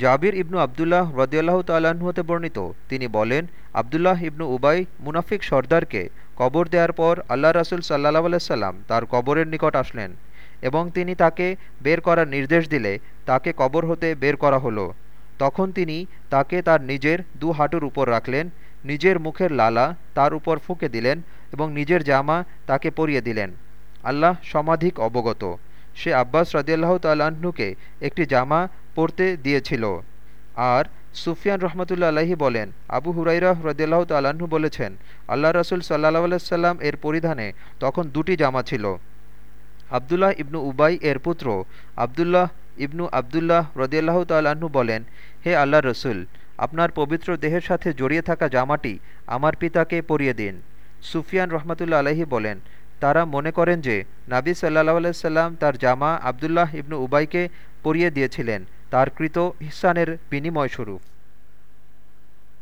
জাবির ইবনু আবদুল্লাহ রদিয়াল্লাহ তাল্লাহ্ন হতে বর্ণিত। তিনি বলেন, আবদুল্লাহ ইবনু উবাই মুনাফিক সর্দারকে কবর দেওয়ার পর আল্লাহ রাসুল সাল্লাহ আলাইসাল্লাম তার কবরের নিকট আসলেন এবং তিনি তাকে বের করার নির্দেশ দিলে তাকে কবর হতে বের করা হলো। তখন তিনি তাকে তার নিজের দু হাঁটুর উপর রাখলেন, নিজের মুখের লালা তার উপর ফুঁকে দিলেন এবং নিজের জামা তাকে পরিয়ে দিলেন। আল্লাহ সমাধিক অবগত। সে আব্বাস রদিয়াল্লাহ তাল্লাহ্নকে একটি জামা পরতে দিয়েছিল। আর সুফিয়ান রহমতুল্লা আলাহি বলেন, আবু হুরাইরাহ রদিয়াল্লাহ তাল্লাহ্ন বলেছেন, আল্লাহ রসুল সাল্লাহ আলাইসাল্লাম এর পরিধানে তখন দুটি জামা ছিল। আবদুল্লাহ ইবনু উবাই এর পুত্র আবদুল্লাহ ইবনু আবদুল্লাহ রদিয়াল্লাহ তাল্লাহ্ন বলেন, হে আল্লাহ রসুল, আপনার পবিত্র দেহের সাথে জড়িয়ে থাকা জামাটি আমার পিতাকে পরিয়ে দিন। সুফিয়ান রহমতুল্লা আলহি বলেন তারা মনে করেন যে নাবি সাল্লাহ সাল্লাম তার জামা আবদুল্লাহ ইবনু উবাইকে পরিয়ে দিয়েছিলেন, তার কৃত ইহসানের বিনিময় স্বরূপ।